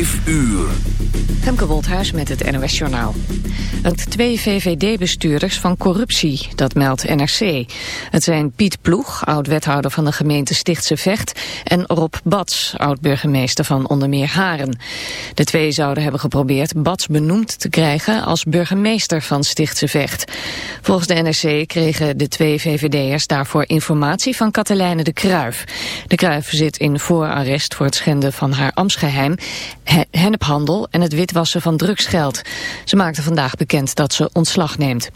Uur. Femke met het NOS Journaal. Het twee VVD-bestuurders van corruptie, dat meldt NRC. Het zijn Piet Ploeg, oud-wethouder van de gemeente Stichtse Vecht... en Rob Bats, oud-burgemeester van onder meer Haren. De twee zouden hebben geprobeerd Bats benoemd te krijgen... als burgemeester van Stichtse Vecht. Volgens de NRC kregen de twee VVD'ers daarvoor informatie van Katelijne de Kruif. De Kruif zit in voorarrest voor het schenden van haar ambtsgeheim... hennephandel en het witwassen van drugsgeld. Ze maakte vandaag bekend dat ze ontslag neemt.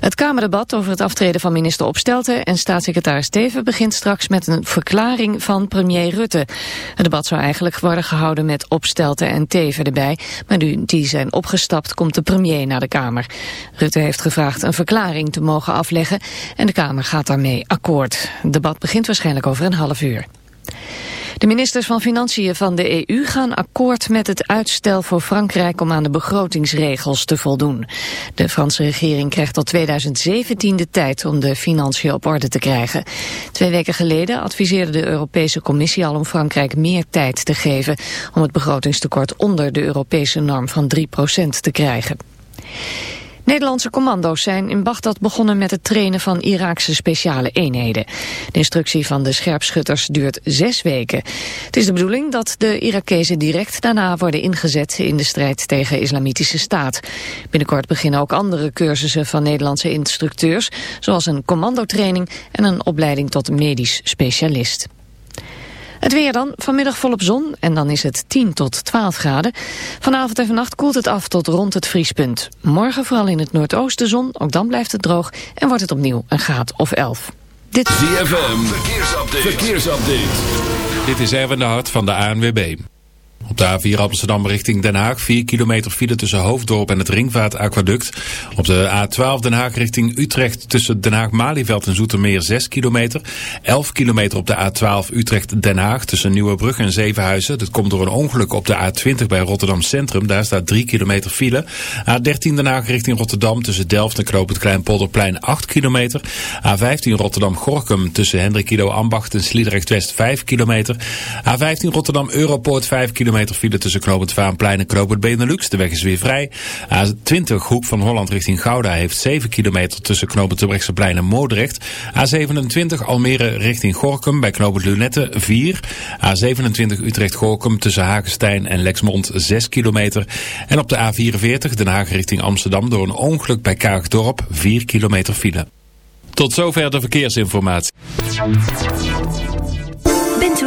Het Kamerdebat over het aftreden van minister Opstelten en staatssecretaris Teven begint straks met een verklaring van premier Rutte. Het debat zou eigenlijk worden gehouden met Opstelten en Teven erbij, maar nu die zijn opgestapt komt de premier naar de Kamer. Rutte heeft gevraagd een verklaring te mogen afleggen en de Kamer gaat daarmee akkoord. Het debat begint waarschijnlijk over een half uur. De ministers van Financiën van de EU gaan akkoord met het uitstel voor Frankrijk om aan de begrotingsregels te voldoen. De Franse regering krijgt tot 2017 de tijd om de financiën op orde te krijgen. Twee weken geleden adviseerde de Europese Commissie al om Frankrijk meer tijd te geven om het begrotingstekort onder de Europese norm van 3% te krijgen. Nederlandse commando's zijn in Bagdad begonnen met het trainen van Iraakse speciale eenheden. De instructie van de scherpschutters duurt zes weken. Het is de bedoeling dat de Irakezen direct daarna worden ingezet in de strijd tegen islamitische staat. Binnenkort beginnen ook andere cursussen van Nederlandse instructeurs, zoals een commandotraining en een opleiding tot medisch specialist. Het weer dan, vanmiddag volop zon en dan is het 10 tot 12 graden. Vanavond en vannacht koelt het af tot rond het vriespunt. Morgen vooral in het noordoosten zon, ook dan blijft het droog en wordt het opnieuw een graad of 11. Dit... ZFM, verkeersupdate. verkeersupdate. Dit is Erwin de Hart van de ANWB. Op de A4 Amsterdam richting Den Haag 4 kilometer file tussen Hoofddorp en het Ringvaartaquaduct. Op de A12 Den Haag richting Utrecht tussen Den Haag-Malieveld en Zoetermeer 6 kilometer. 11 kilometer op de A12 Utrecht-Den Haag tussen Nieuwebrug en Zevenhuizen. Dat komt door een ongeluk op de A20 bij Rotterdam Centrum. Daar staat 3 kilometer file. A13 Den Haag richting Rotterdam tussen Delft en Knoop het Kleinpolderplein 8 kilometer. A15 Rotterdam-Gorkum tussen Hendrikido Ambacht en Sliedrecht West 5 kilometer. A15 Rotterdam Europoort 5 kilometer kilometer file tussen Knoopend en Knoopend Benelux. De weg is weer vrij. A20 Hoek van Holland richting Gouda heeft 7 kilometer tussen Knoopend Terbrechtseplein en Moordrecht. A27 Almere richting Gorkum bij Knoopend Lunette 4. A27 Utrecht-Gorkum tussen Hagenstein en Lexmond 6 kilometer. En op de A44 Den Haag richting Amsterdam door een ongeluk bij Kaagdorp 4 kilometer file. Tot zover de verkeersinformatie.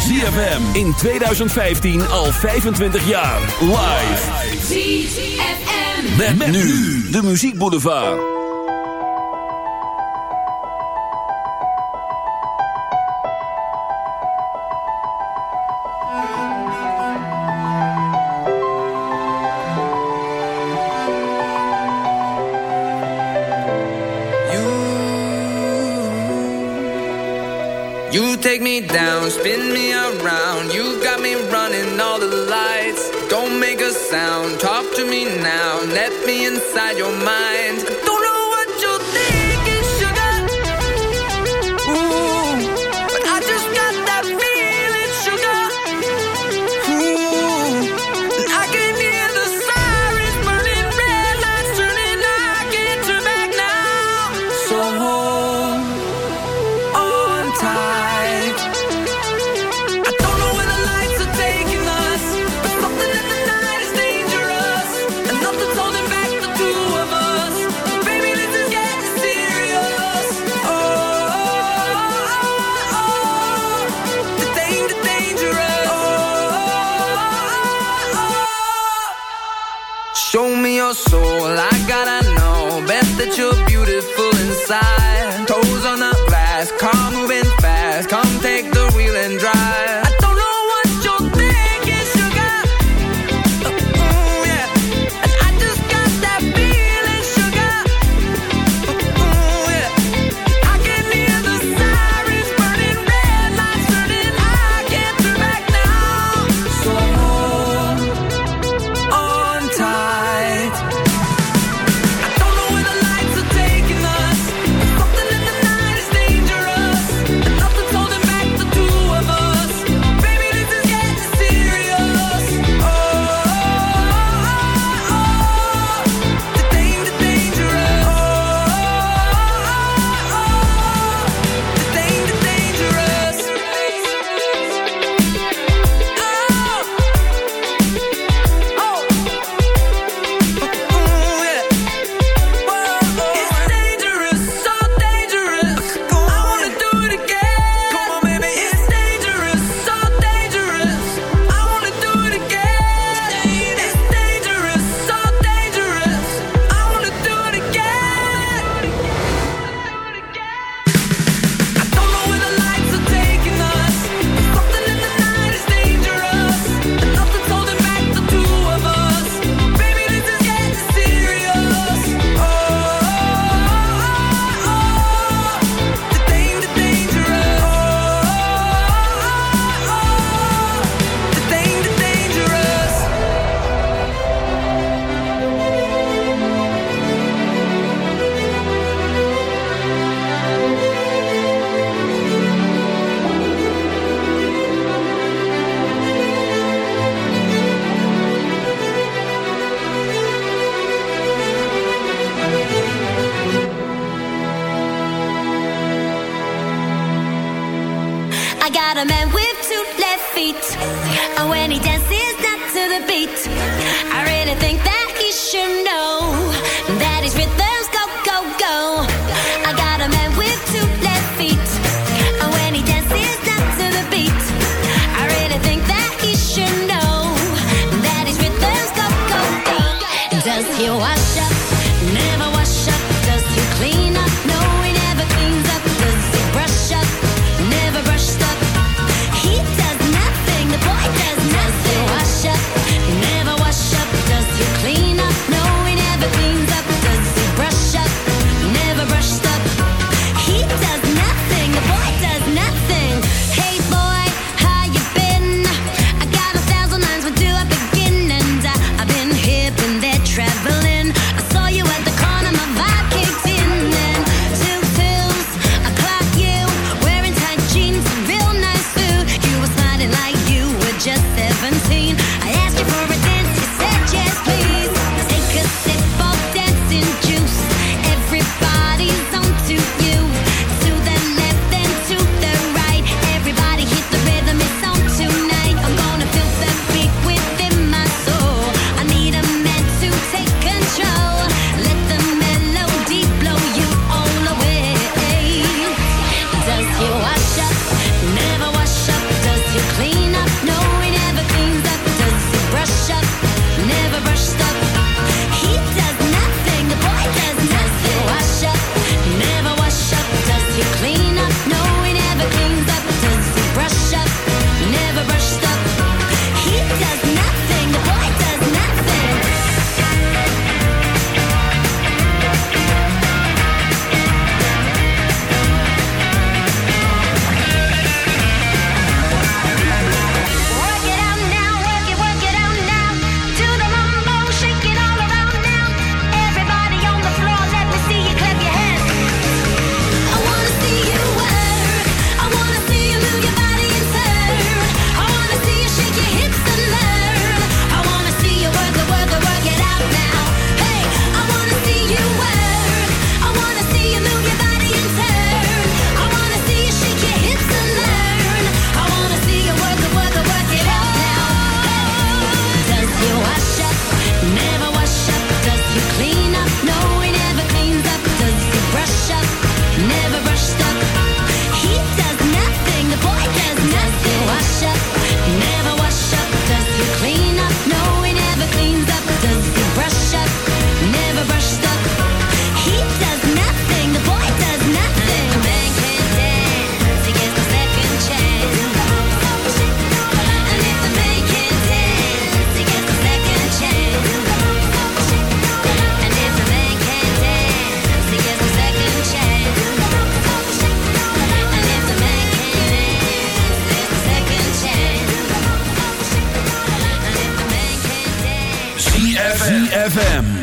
ZFM in 2015 al 25 jaar. Live. ZFM. Met, met nu de muziekboulevard. You, you take me down, spin me sound. Talk to me now, let me inside your mind. side.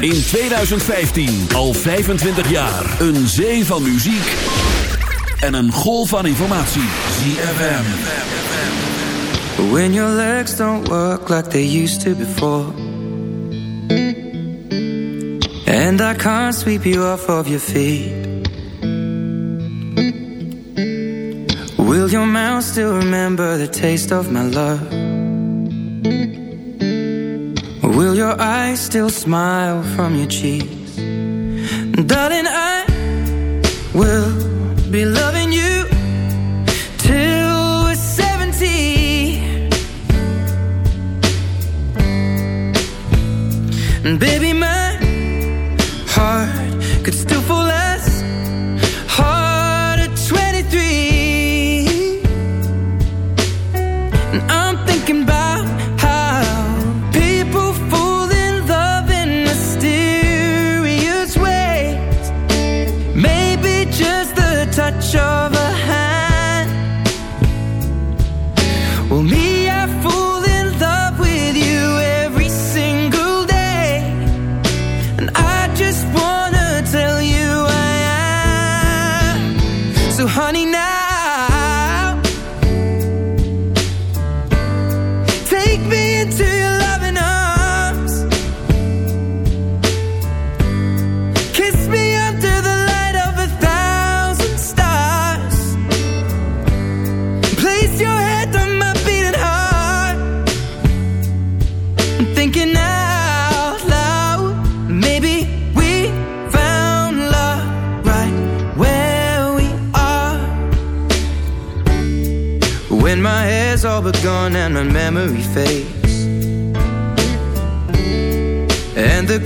In 2015, al 25 jaar. Een zee van muziek en een golf van informatie. ZFM. When your legs don't work like they used to before. And I can't sweep you off of your feet. Will your mouth still remember the taste of my love? Will your eyes still smile from your cheeks? Darling, I will be loving you till we're 70. And baby,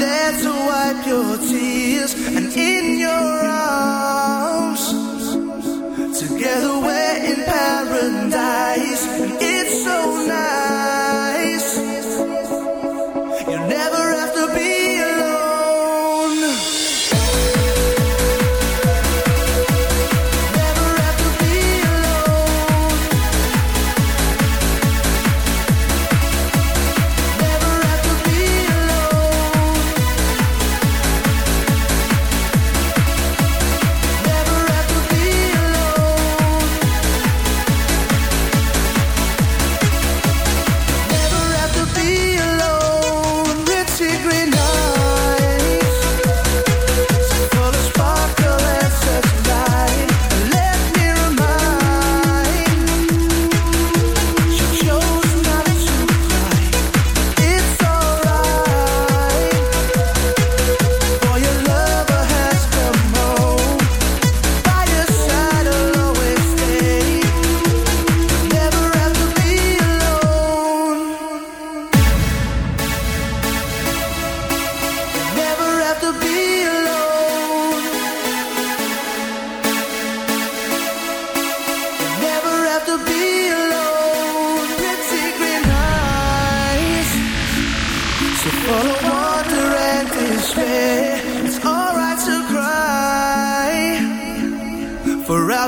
there to wipe your tears. And in your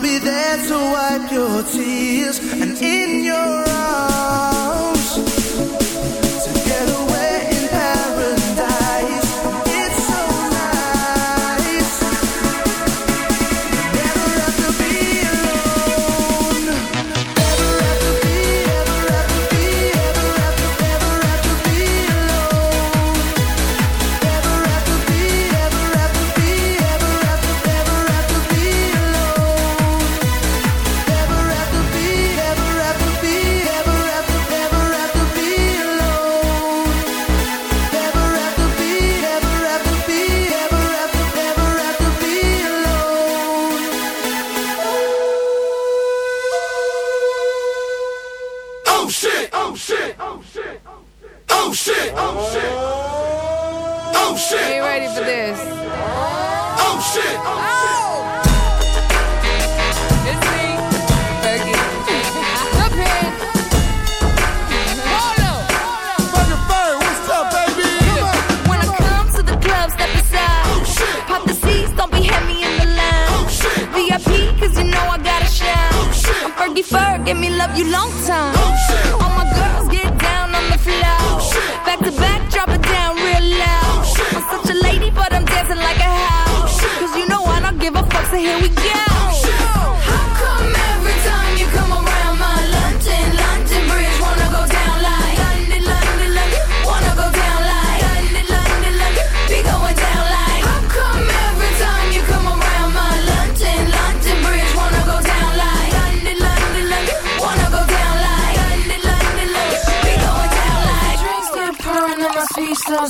be there to wipe your tears. And in your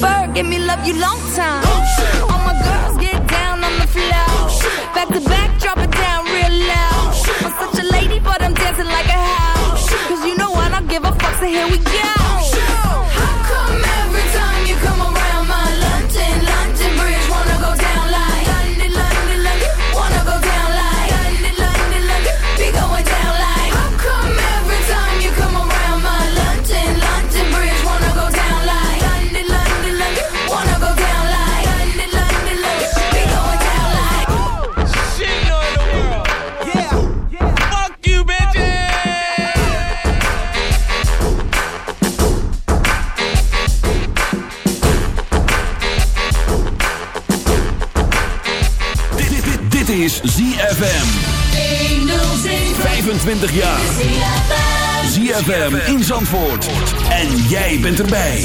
prefer. Give me love you long time. En jij bent erbij.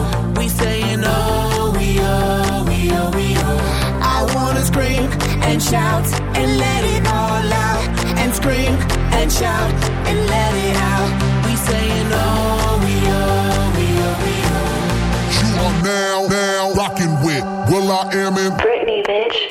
shout and let it all out and scream and shout and let it out. We saying oh we oh we oh we oh. You are now now rocking with Will I Am in Britney, bitch.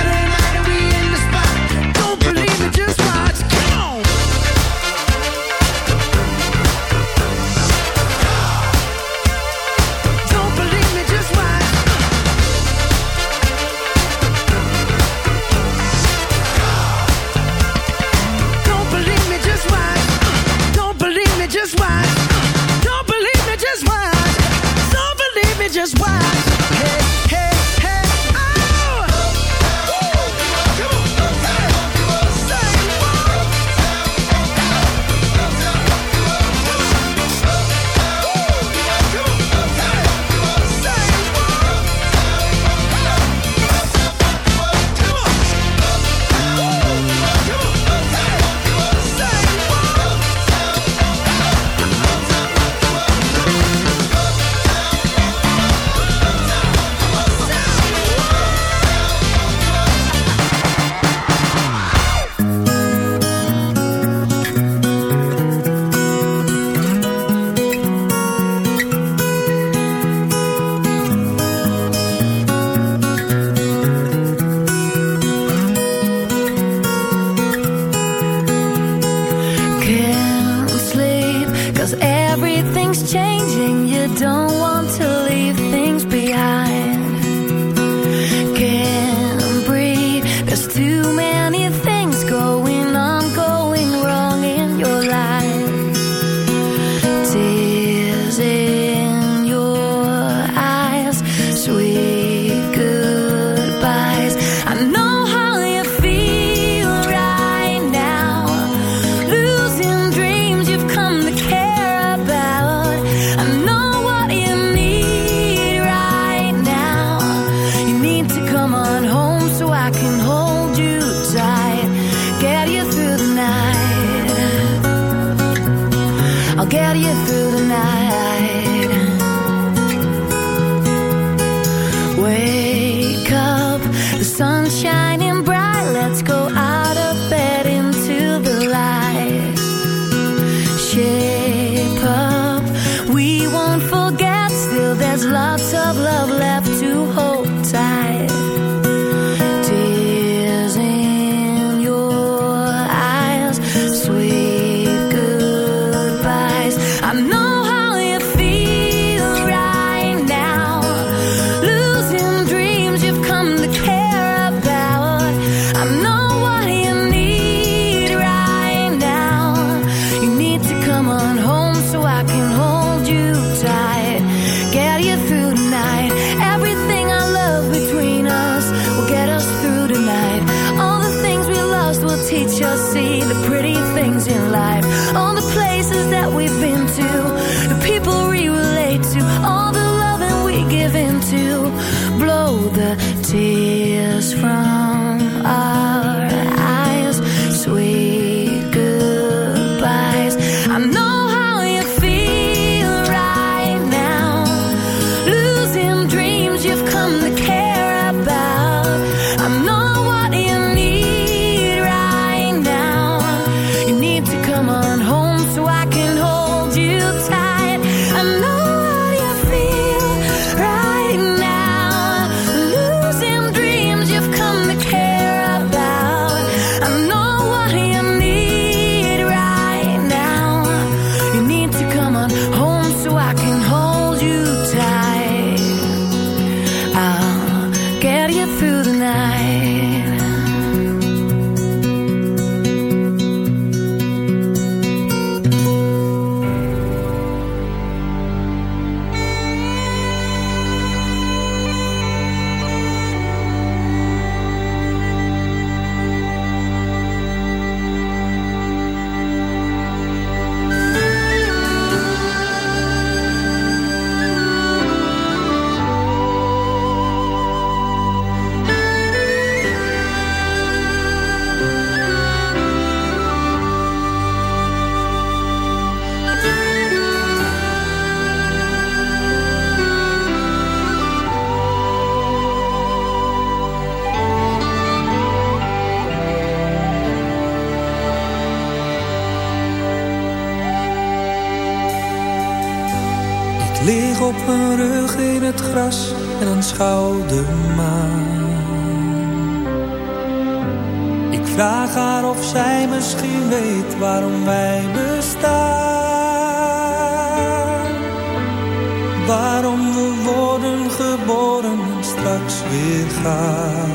straks weer gaan.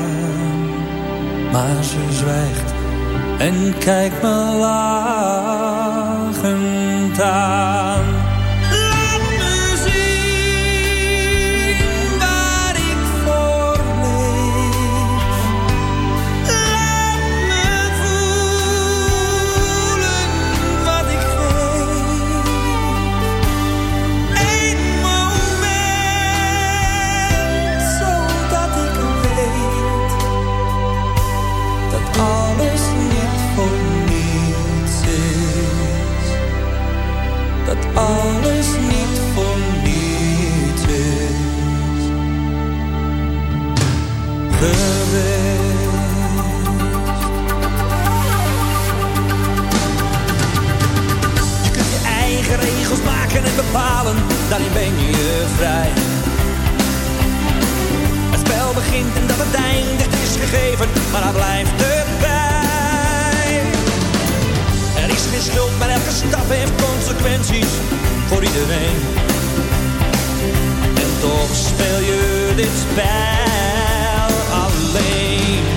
Maar ze zwijgt en kijkt me lachend aan. Je kunt je eigen regels maken en bepalen, daarin ben je vrij. Het spel begint en dat het eindigt is gegeven, maar dat blijft erbij. Er is geen schuld, maar elke stap heeft consequenties voor iedereen. En toch speel je dit spel. lane.